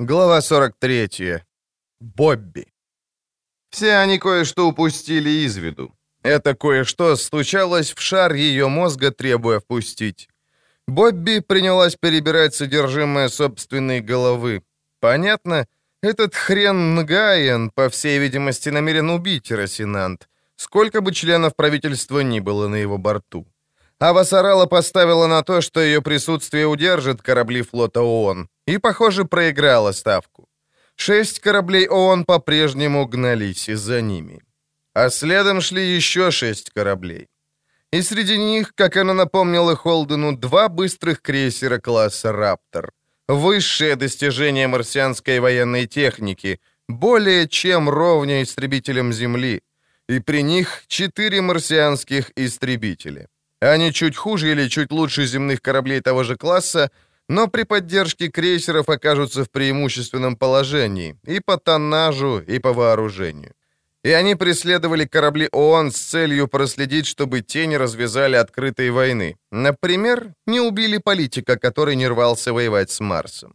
Глава 43. Бобби. Все они кое-что упустили из виду. Это кое-что стучалось в шар ее мозга, требуя впустить. Бобби принялась перебирать содержимое собственной головы. Понятно, этот хрен Нгайен, по всей видимости, намерен убить Росинант, сколько бы членов правительства ни было на его борту. А Вассарала поставила на то, что ее присутствие удержит корабли флота ООН, и, похоже, проиграла ставку. Шесть кораблей ООН по-прежнему гнались за ними. А следом шли еще шесть кораблей. И среди них, как она напомнила Холдену, два быстрых крейсера класса «Раптор». Высшее достижение марсианской военной техники, более чем ровня истребителям Земли. И при них четыре марсианских истребителя. Они чуть хуже или чуть лучше земных кораблей того же класса, но при поддержке крейсеров окажутся в преимущественном положении и по тоннажу, и по вооружению. И они преследовали корабли ООН с целью проследить, чтобы те не развязали открытой войны. Например, не убили политика, который не рвался воевать с Марсом.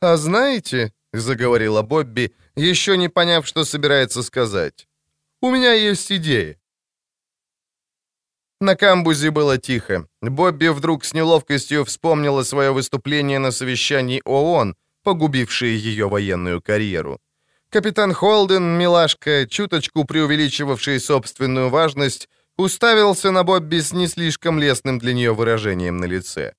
«А знаете», — заговорила Бобби, еще не поняв, что собирается сказать, «у меня есть идея. На камбузе было тихо. Бобби вдруг с неловкостью вспомнила свое выступление на совещании ООН, погубившее ее военную карьеру. Капитан Холден, милашка, чуточку преувеличивавший собственную важность, уставился на Бобби с не слишком лестным для нее выражением на лице.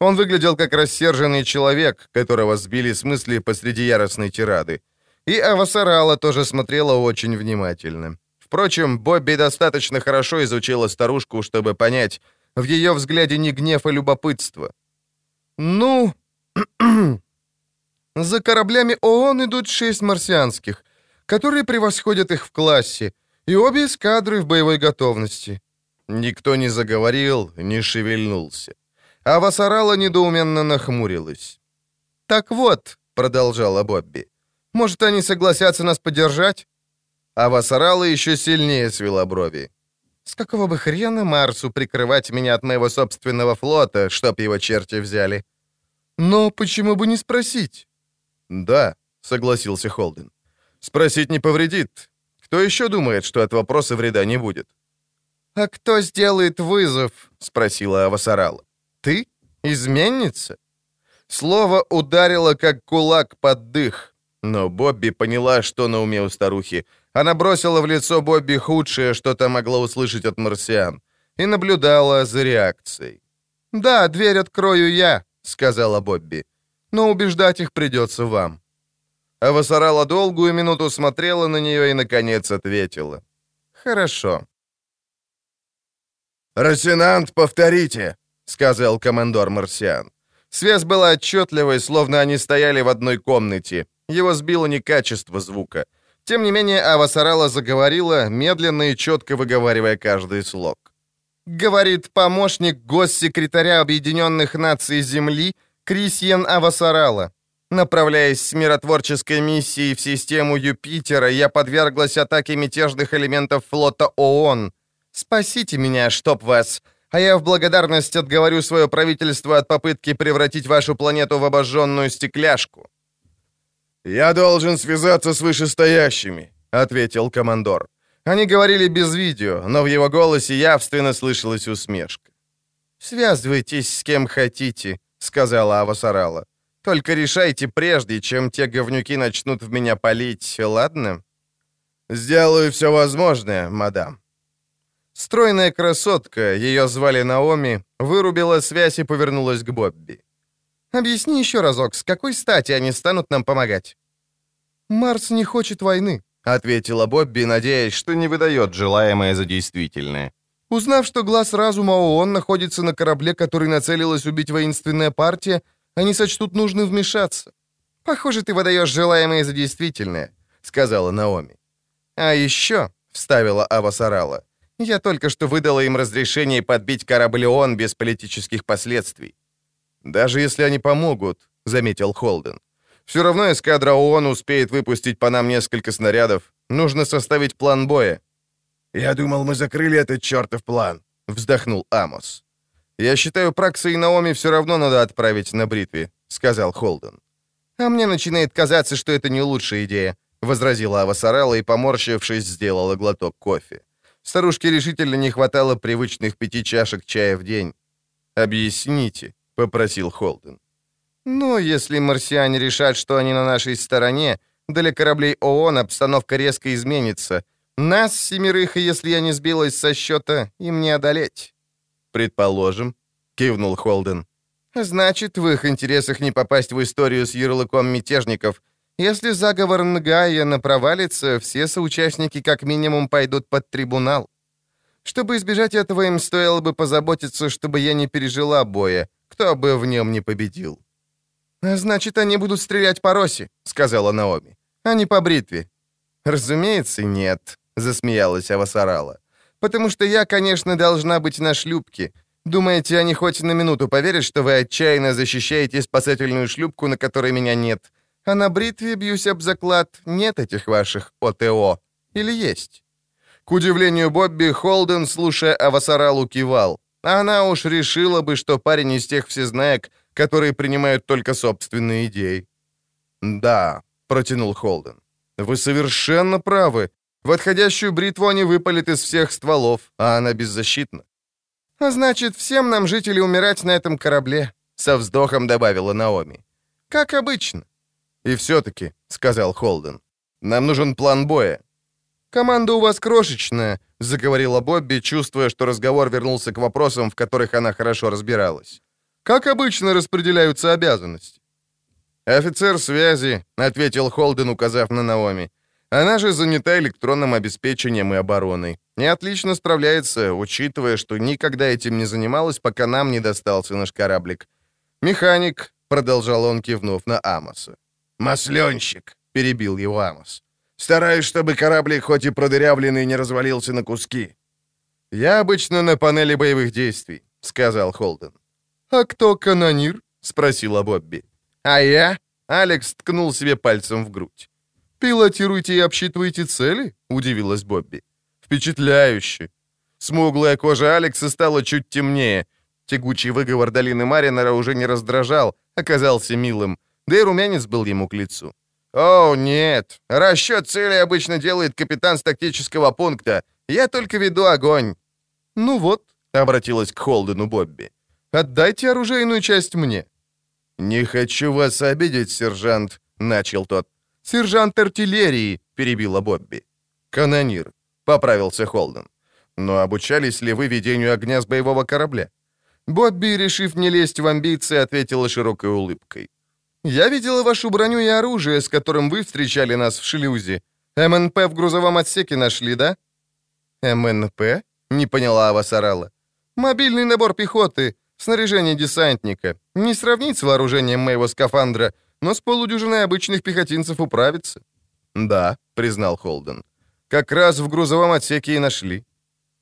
Он выглядел как рассерженный человек, которого сбили с мысли посреди яростной тирады. И Авасарала тоже смотрела очень внимательно. Впрочем, Бобби достаточно хорошо изучила старушку, чтобы понять, в ее взгляде не гнев, а любопытство. «Ну...» «За кораблями ООН идут шесть марсианских, которые превосходят их в классе, и обе эскадры в боевой готовности». Никто не заговорил, не шевельнулся. А Васарала недоуменно нахмурилась. «Так вот», — продолжала Бобби, — «может, они согласятся нас поддержать?» А Вассарала еще сильнее свела брови. «С какого бы хрена Марсу прикрывать меня от моего собственного флота, чтоб его черти взяли?» «Но почему бы не спросить?» «Да», — согласился Холден. «Спросить не повредит. Кто еще думает, что от вопроса вреда не будет?» «А кто сделает вызов?» — спросила Авасарала. «Ты? Изменница?» Слово ударило, как кулак под дых. Но Бобби поняла, что на уме у старухи — она бросила в лицо Бобби худшее, что то могла услышать от марсиан, и наблюдала за реакцией. «Да, дверь открою я», — сказала Бобби, «но убеждать их придется вам». А Вассарала долгую минуту смотрела на нее и, наконец, ответила. «Хорошо». «Росинант, повторите», — сказал командор марсиан. Связь была отчетливой, словно они стояли в одной комнате. Его сбило не качество звука — тем не менее, Авасарала заговорила, медленно и четко выговаривая каждый слог. Говорит помощник госсекретаря Объединенных Наций Земли Крисьен Авасарала. Направляясь с миротворческой миссией в систему Юпитера, я подверглась атаке мятежных элементов флота ООН. Спасите меня, чтоб вас, а я в благодарность отговорю свое правительство от попытки превратить вашу планету в обожженную стекляшку. «Я должен связаться с вышестоящими», — ответил командор. Они говорили без видео, но в его голосе явственно слышалась усмешка. «Связывайтесь с кем хотите», — сказала Авасарала. «Только решайте прежде, чем те говнюки начнут в меня палить, ладно?» «Сделаю все возможное, мадам». Стройная красотка, ее звали Наоми, вырубила связь и повернулась к Бобби. Объясни еще разок, с какой стати они станут нам помогать?» «Марс не хочет войны», — ответила Бобби, надеясь, что не выдает желаемое за действительное. Узнав, что глаз разума ООН находится на корабле, который нацелилась убить воинственная партия, они сочтут нужным вмешаться. «Похоже, ты выдаешь желаемое за действительное», — сказала Наоми. «А еще», — вставила Ава Сарала, — «я только что выдала им разрешение подбить корабль ООН без политических последствий. «Даже если они помогут», — заметил Холден. «Все равно эскадра ООН успеет выпустить по нам несколько снарядов. Нужно составить план боя». «Я думал, мы закрыли этот чертов план», — вздохнул Амос. «Я считаю, Пракса и Наоми все равно надо отправить на бритве», — сказал Холден. А мне начинает казаться, что это не лучшая идея», — возразила Авасарала и, поморщившись, сделала глоток кофе. Старушке решительно не хватало привычных пяти чашек чая в день. «Объясните», — попросил Холден. «Ну, если марсиане решат, что они на нашей стороне, для кораблей ООН обстановка резко изменится. Нас, семерых, если я не сбилась со счета, им не одолеть». «Предположим», — кивнул Холден. «Значит, в их интересах не попасть в историю с ярлыком мятежников. Если заговор Нгая провалится, все соучастники как минимум пойдут под трибунал. Чтобы избежать этого, им стоило бы позаботиться, чтобы я не пережила боя, кто бы в нем не победил». «Значит, они будут стрелять по Росе», — сказала Наоми, — «а не по бритве». «Разумеется, нет», — засмеялась Авасарала. «Потому что я, конечно, должна быть на шлюпке. Думаете, они хоть на минуту поверят, что вы отчаянно защищаете спасательную шлюпку, на которой меня нет? А на бритве, бьюсь об заклад, нет этих ваших ОТО. Или есть?» К удивлению Бобби, Холден, слушая Авасаралу, кивал. Она уж решила бы, что парень из тех всезнаек, которые принимают только собственные идеи. «Да», — протянул Холден, — «вы совершенно правы. В отходящую бритву они выпалят из всех стволов, а она беззащитна». «А значит, всем нам жить или умирать на этом корабле», — со вздохом добавила Наоми. «Как обычно». «И все-таки», — сказал Холден, — «нам нужен план боя». «Команда у вас крошечная», — заговорила Бобби, чувствуя, что разговор вернулся к вопросам, в которых она хорошо разбиралась. Как обычно распределяются обязанности?» «Офицер связи», — ответил Холден, указав на Наоми. «Она же занята электронным обеспечением и обороной. И отлично справляется, учитывая, что никогда этим не занималась, пока нам не достался наш кораблик. Механик», — продолжал он, кивнув на Амоса. «Масленщик», — перебил его Амос. «Стараюсь, чтобы кораблик, хоть и продырявленный, не развалился на куски». «Я обычно на панели боевых действий», — сказал Холден. «А кто канонир?» — спросила Бобби. «А я?» — Алекс ткнул себе пальцем в грудь. «Пилотируете и обсчитываете цели?» — удивилась Бобби. «Впечатляюще!» Смуглая кожа Алекса стала чуть темнее. Тягучий выговор долины Маринера уже не раздражал, оказался милым, да и румянец был ему к лицу. «О, нет! Расчет цели обычно делает капитан с тактического пункта. Я только веду огонь». «Ну вот», — обратилась к Холдену Бобби. Отдайте оружейную часть мне». «Не хочу вас обидеть, сержант», — начал тот. «Сержант артиллерии», — перебила Бобби. «Канонир», — поправился Холден. «Но обучались ли вы ведению огня с боевого корабля?» Бобби, решив не лезть в амбиции, ответила широкой улыбкой. «Я видела вашу броню и оружие, с которым вы встречали нас в шлюзе. МНП в грузовом отсеке нашли, да?» «МНП?» — не поняла Авасарала. «Мобильный набор пехоты. Снаряжение десантника. Не сравнить с вооружением моего скафандра, но с полудюжиной обычных пехотинцев управиться. «Да», — признал Холден. «Как раз в грузовом отсеке и нашли».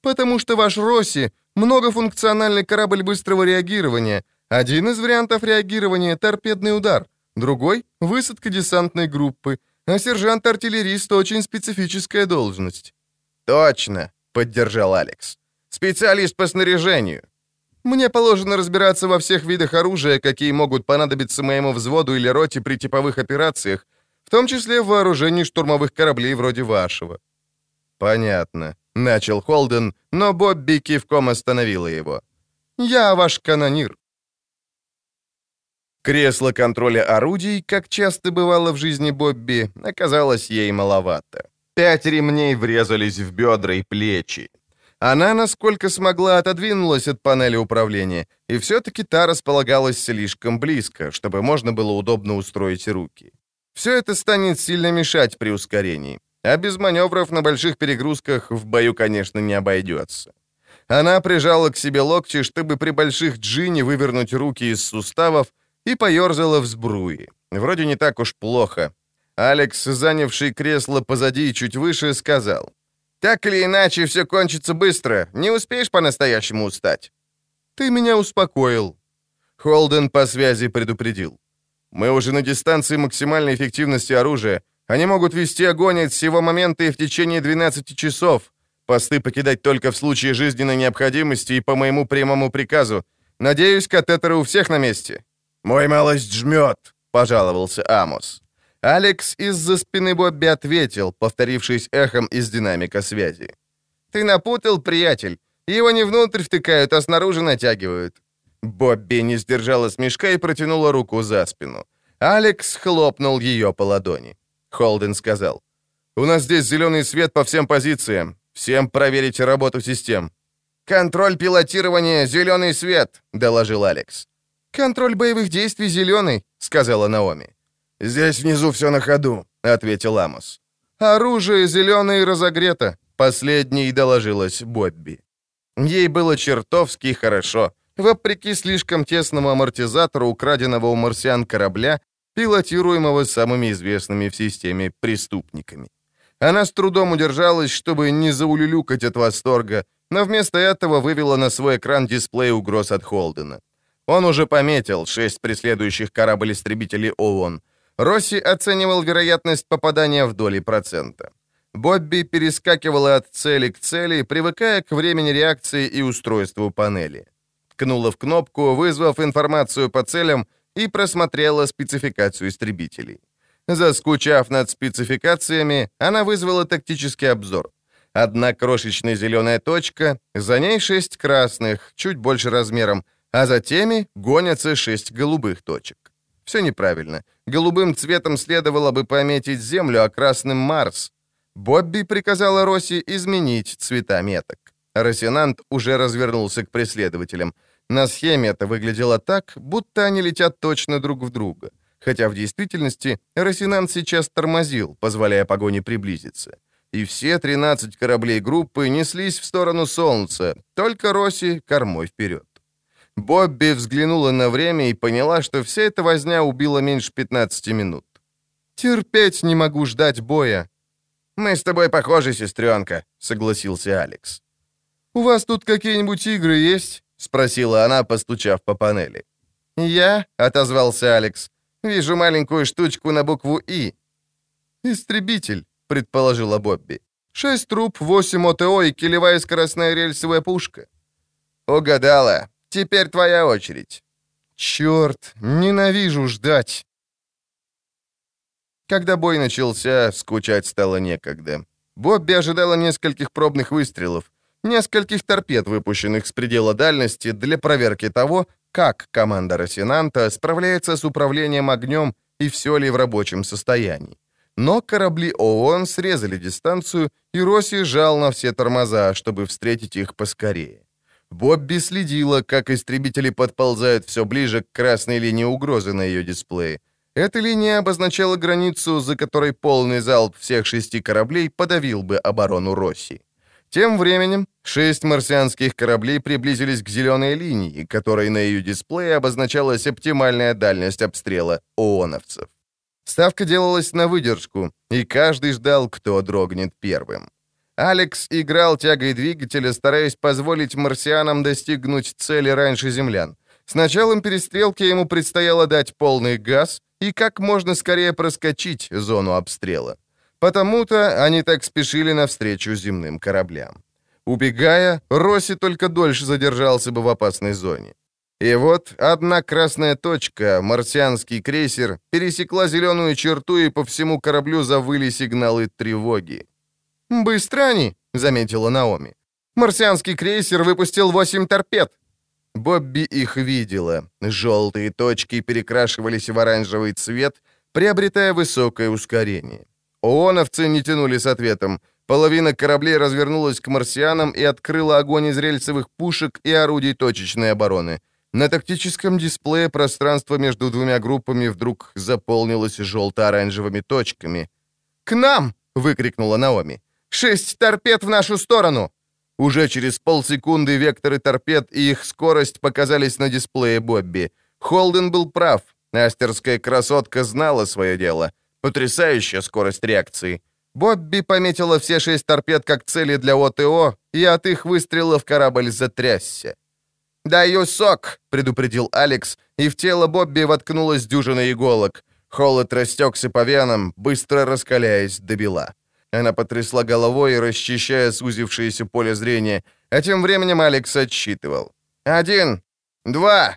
«Потому что ваш Росси — многофункциональный корабль быстрого реагирования. Один из вариантов реагирования — торпедный удар, другой — высадка десантной группы, а сержант-артиллерист — очень специфическая должность». «Точно», — поддержал Алекс. «Специалист по снаряжению. Мне положено разбираться во всех видах оружия, какие могут понадобиться моему взводу или роте при типовых операциях, в том числе в вооружении штурмовых кораблей вроде вашего». «Понятно», — начал Холден, но Бобби кивком остановила его. «Я ваш канонир». Кресло контроля орудий, как часто бывало в жизни Бобби, оказалось ей маловато. Пять ремней врезались в бедра и плечи. Она, насколько смогла, отодвинулась от панели управления, и все-таки та располагалась слишком близко, чтобы можно было удобно устроить руки. Все это станет сильно мешать при ускорении, а без маневров на больших перегрузках в бою, конечно, не обойдется. Она прижала к себе локти, чтобы при больших джине вывернуть руки из суставов и поерзала в сбруе. Вроде не так уж плохо. Алекс, занявший кресло позади и чуть выше, сказал — так или иначе, все кончится быстро. Не успеешь по-настоящему устать». «Ты меня успокоил». Холден по связи предупредил. «Мы уже на дистанции максимальной эффективности оружия. Они могут вести огонь от сего момента и в течение 12 часов. Посты покидать только в случае жизненной необходимости и по моему прямому приказу. Надеюсь, катетеры у всех на месте». «Мой малость жмет», пожаловался Амос. Алекс из-за спины Бобби ответил, повторившись эхом из динамика связи. «Ты напутал, приятель. Его не внутрь втыкают, а снаружи натягивают». Бобби не сдержала смешка и протянула руку за спину. Алекс хлопнул ее по ладони. Холден сказал, «У нас здесь зеленый свет по всем позициям. Всем проверить работу систем». «Контроль пилотирования — зеленый свет», — доложил Алекс. «Контроль боевых действий зеленый», — сказала Наоми. «Здесь внизу все на ходу», — ответил Амос. «Оружие зеленое и разогрето», — последней доложилась Бобби. Ей было чертовски хорошо. Вопреки слишком тесному амортизатору, украденного у марсиан корабля, пилотируемого самыми известными в системе преступниками. Она с трудом удержалась, чтобы не заулюлюкать от восторга, но вместо этого вывела на свой экран дисплей угроз от Холдена. Он уже пометил шесть преследующих корабль-истребителей ООН. Росси оценивал вероятность попадания в доли процента. Бобби перескакивала от цели к цели, привыкая к времени реакции и устройству панели. Ткнула в кнопку, вызвав информацию по целям, и просмотрела спецификацию истребителей. Заскучав над спецификациями, она вызвала тактический обзор. Одна крошечная зеленая точка, за ней шесть красных, чуть больше размером, а за теми гонятся шесть голубых точек. Все неправильно. Голубым цветом следовало бы пометить Землю, а красным — Марс. Бобби приказала Росси изменить цвета меток. Росинант уже развернулся к преследователям. На схеме это выглядело так, будто они летят точно друг в друга. Хотя в действительности Росинант сейчас тормозил, позволяя погоне приблизиться. И все 13 кораблей группы неслись в сторону Солнца, только Росси кормой вперед. Бобби взглянула на время и поняла, что вся эта возня убила меньше 15 минут. «Терпеть не могу ждать боя». «Мы с тобой похожи, сестренка», — согласился Алекс. «У вас тут какие-нибудь игры есть?» — спросила она, постучав по панели. «Я?» — отозвался Алекс. «Вижу маленькую штучку на букву «И». «Истребитель», — предположила Бобби. «Шесть труб, восемь ОТО и килевая скоростная рельсовая пушка». «Угадала. Теперь твоя очередь». «Черт, ненавижу ждать». Когда бой начался, скучать стало некогда. Бобби ожидала нескольких пробных выстрелов нескольких торпед, выпущенных с предела дальности для проверки того, как команда Росинанта справляется с управлением огнем и все ли в рабочем состоянии. Но корабли ООН срезали дистанцию, и Росси жал на все тормоза, чтобы встретить их поскорее. Бобби следила, как истребители подползают все ближе к красной линии угрозы на ее дисплее. Эта линия обозначала границу, за которой полный залп всех шести кораблей подавил бы оборону Росси. Тем временем шесть марсианских кораблей приблизились к зеленой линии, которой на ее дисплее обозначалась оптимальная дальность обстрела ООНовцев. Ставка делалась на выдержку, и каждый ждал, кто дрогнет первым. Алекс играл тягой двигателя, стараясь позволить марсианам достигнуть цели раньше землян. С началом перестрелки ему предстояло дать полный газ и как можно скорее проскочить зону обстрела. Потому-то они так спешили навстречу земным кораблям. Убегая, Росси только дольше задержался бы в опасной зоне. И вот одна красная точка, марсианский крейсер, пересекла зеленую черту, и по всему кораблю завыли сигналы тревоги. «Быстро они», — заметила Наоми. «Марсианский крейсер выпустил восемь торпед». Бобби их видела. Желтые точки перекрашивались в оранжевый цвет, приобретая высокое ускорение. ООНовцы не тянули с ответом. Половина кораблей развернулась к марсианам и открыла огонь из рельсовых пушек и орудий точечной обороны. На тактическом дисплее пространство между двумя группами вдруг заполнилось желто-оранжевыми точками. «К нам!» — выкрикнула Наоми. «Шесть торпед в нашу сторону!» Уже через полсекунды векторы торпед и их скорость показались на дисплее Бобби. Холден был прав. Астерская красотка знала свое дело — Потрясающая скорость реакции. Бобби пометила все шесть торпед как цели для ОТО, и от их выстрелов корабль затрясся. «Даю сок!» — предупредил Алекс, и в тело Бобби воткнулась дюжина иголок. Холод растекся по венам, быстро раскаляясь до бела. Она потрясла головой, расчищая сузившееся поле зрения, а тем временем Алекс отсчитывал. «Один! Два!»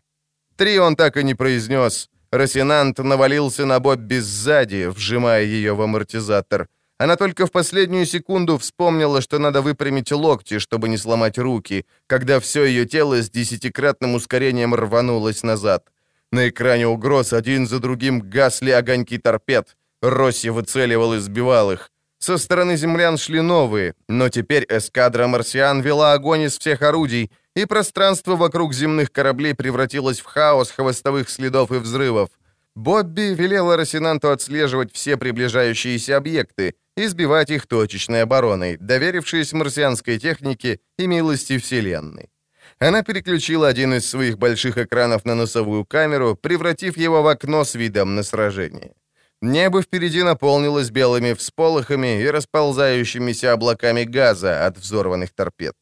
Три он так и не произнес. Росинант навалился на Бобби сзади, вжимая ее в амортизатор. Она только в последнюю секунду вспомнила, что надо выпрямить локти, чтобы не сломать руки, когда все ее тело с десятикратным ускорением рванулось назад. На экране угроз один за другим гасли огоньки торпед. Росси выцеливал и сбивал их. Со стороны землян шли новые, но теперь эскадра марсиан вела огонь из всех орудий, и пространство вокруг земных кораблей превратилось в хаос хвостовых следов и взрывов. Бобби велела Росинанту отслеживать все приближающиеся объекты и сбивать их точечной обороной, доверившись марсианской технике и милости Вселенной. Она переключила один из своих больших экранов на носовую камеру, превратив его в окно с видом на сражение. Небо впереди наполнилось белыми всполохами и расползающимися облаками газа от взорванных торпед.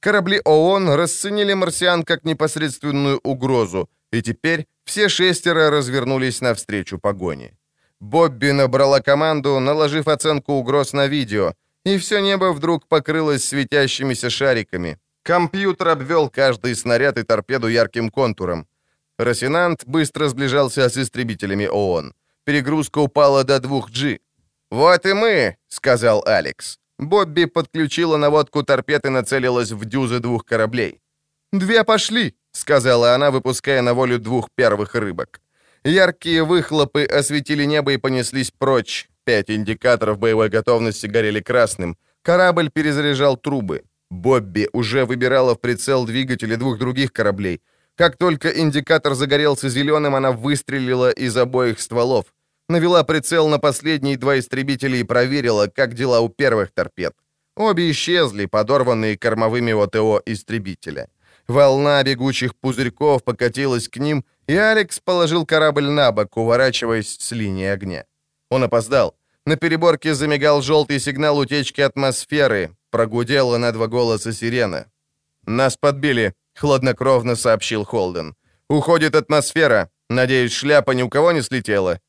Корабли ООН расценили марсиан как непосредственную угрозу, и теперь все шестеро развернулись навстречу погоне. Бобби набрала команду, наложив оценку угроз на видео, и все небо вдруг покрылось светящимися шариками. Компьютер обвел каждый снаряд и торпеду ярким контуром. Росинант быстро сближался с истребителями ООН. Перегрузка упала до 2G. «Вот и мы», — сказал Алекс. Бобби подключила наводку торпед и нацелилась в дюзы двух кораблей. «Две пошли», — сказала она, выпуская на волю двух первых рыбок. Яркие выхлопы осветили небо и понеслись прочь. Пять индикаторов боевой готовности горели красным. Корабль перезаряжал трубы. Бобби уже выбирала в прицел двигатели двух других кораблей. Как только индикатор загорелся зеленым, она выстрелила из обоих стволов навела прицел на последние два истребителя и проверила, как дела у первых торпед. Обе исчезли, подорванные кормовыми ОТО истребителя. Волна бегучих пузырьков покатилась к ним, и Алекс положил корабль на бок, уворачиваясь с линии огня. Он опоздал. На переборке замигал желтый сигнал утечки атмосферы. Прогудела на два голоса сирена. «Нас подбили», — хладнокровно сообщил Холден. «Уходит атмосфера. Надеюсь, шляпа ни у кого не слетела?»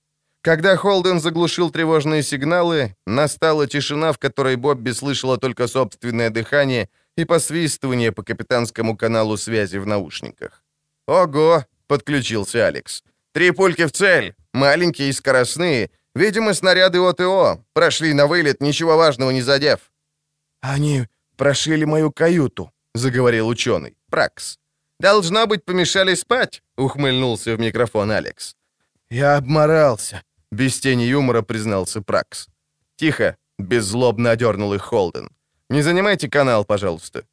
Когда Холден заглушил тревожные сигналы, настала тишина, в которой Бобби слышала только собственное дыхание и посвистывание по капитанскому каналу связи в наушниках. «Ого!» — подключился Алекс. «Три пульки в цель! Маленькие и скоростные. Видимо, снаряды ОТО. Прошли на вылет, ничего важного не задев». «Они прошили мою каюту», — заговорил ученый. Пракс. «Должно быть, помешали спать», — ухмыльнулся в микрофон Алекс. «Я обморался. Без тени юмора признался Пракс. «Тихо!» — беззлобно одернул их Холден. «Не занимайте канал, пожалуйста».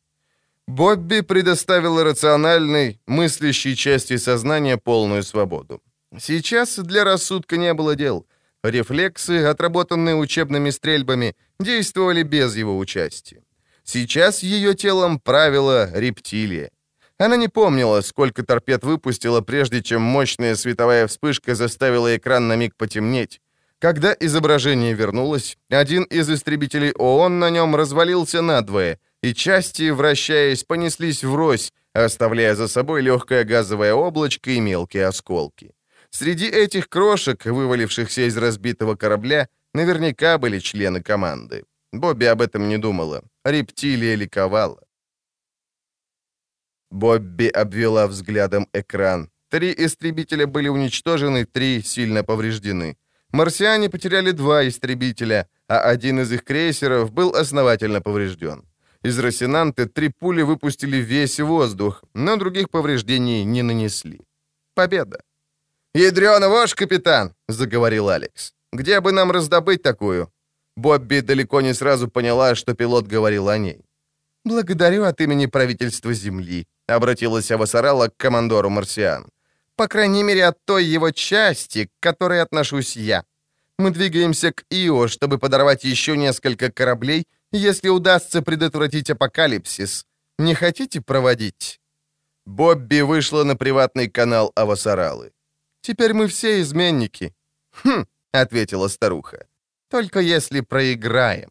Бобби предоставил рациональной, мыслящей части сознания полную свободу. Сейчас для рассудка не было дел. Рефлексы, отработанные учебными стрельбами, действовали без его участия. Сейчас ее телом правила рептилия. Она не помнила, сколько торпед выпустила, прежде чем мощная световая вспышка заставила экран на миг потемнеть. Когда изображение вернулось, один из истребителей ООН на нем развалился надвое, и части, вращаясь, понеслись врозь, оставляя за собой легкое газовое облачко и мелкие осколки. Среди этих крошек, вывалившихся из разбитого корабля, наверняка были члены команды. Бобби об этом не думала. Рептилия ликовала. Бобби обвела взглядом экран. Три истребителя были уничтожены, три сильно повреждены. Марсиане потеряли два истребителя, а один из их крейсеров был основательно поврежден. Из Росинанты три пули выпустили весь воздух, но других повреждений не нанесли. Победа. «Ядрёна ваш, капитан!» — заговорил Алекс. «Где бы нам раздобыть такую?» Бобби далеко не сразу поняла, что пилот говорил о ней. «Благодарю от имени правительства Земли», — обратилась Авасарала к командору марсиан. «По крайней мере, от той его части, к которой отношусь я. Мы двигаемся к Ио, чтобы подорвать еще несколько кораблей, если удастся предотвратить апокалипсис. Не хотите проводить?» Бобби вышла на приватный канал Авасаралы. «Теперь мы все изменники». «Хм», — ответила старуха. «Только если проиграем».